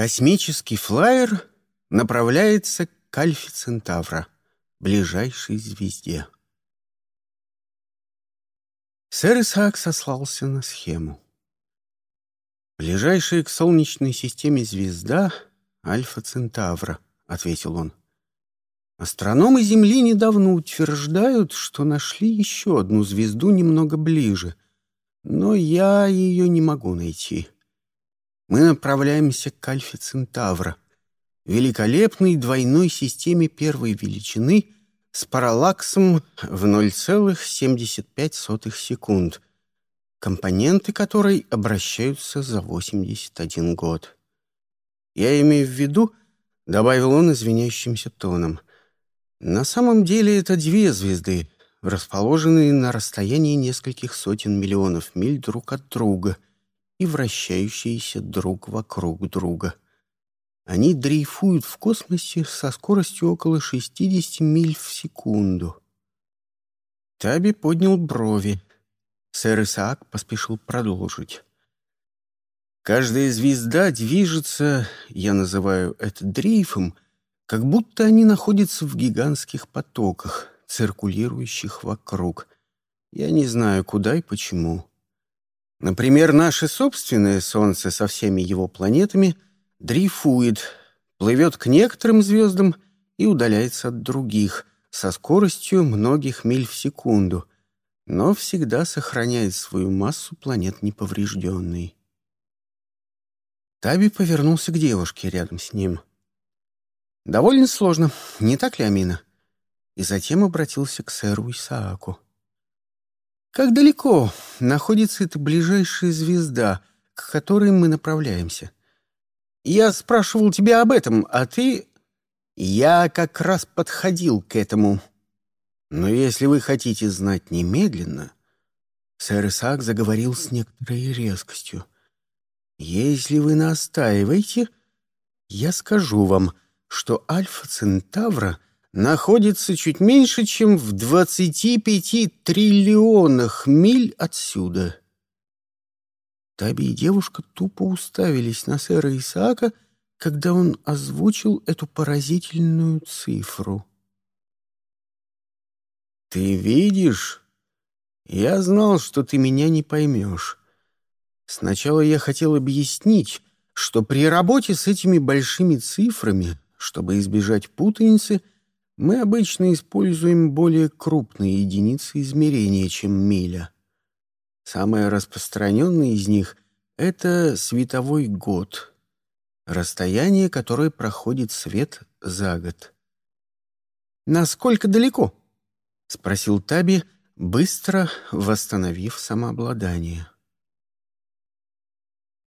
Космический флайер направляется к Альфе Центавра, ближайшей звезде. Сэр Исаак сослался на схему. «Ближайшая к Солнечной системе звезда — Альфа Центавра», — ответил он. «Астрономы Земли недавно утверждают, что нашли еще одну звезду немного ближе, но я ее не могу найти. Мы направляемся к Альфе Центавра, великолепной двойной системе первой величины — с параллаксом в 0,75 секунд, компоненты которой обращаются за 81 год. Я имею в виду, добавил он извиняющимся тоном, на самом деле это две звезды, расположенные на расстоянии нескольких сотен миллионов миль друг от друга и вращающиеся друг вокруг друга. Они дрейфуют в космосе со скоростью около 60 миль в секунду. Таби поднял брови. Сэр Исаак поспешил продолжить. Каждая звезда движется, я называю это дрейфом, как будто они находятся в гигантских потоках, циркулирующих вокруг. Я не знаю, куда и почему. Например, наше собственное Солнце со всеми его планетами — дрейфует, плывет к некоторым звездам и удаляется от других со скоростью многих миль в секунду, но всегда сохраняет свою массу планет неповрежденной. Таби повернулся к девушке рядом с ним. «Довольно сложно, не так ли, Амина?» И затем обратился к сэру Исааку. «Как далеко находится эта ближайшая звезда, к которой мы направляемся?» Я спрашивал тебя об этом, а ты... Я как раз подходил к этому. Но если вы хотите знать немедленно... Сэр Исаак заговорил с некоторой резкостью. «Если вы настаиваете, я скажу вам, что Альфа Центавра находится чуть меньше, чем в 25 триллионах миль отсюда». Таби и девушка тупо уставились на сэра Исаака, когда он озвучил эту поразительную цифру. «Ты видишь? Я знал, что ты меня не поймешь. Сначала я хотел объяснить, что при работе с этими большими цифрами, чтобы избежать путаницы, мы обычно используем более крупные единицы измерения, чем миля. Самое распространенное из них — это световой год, расстояние, которое проходит свет за год. «Насколько далеко?» — спросил Таби, быстро восстановив самообладание.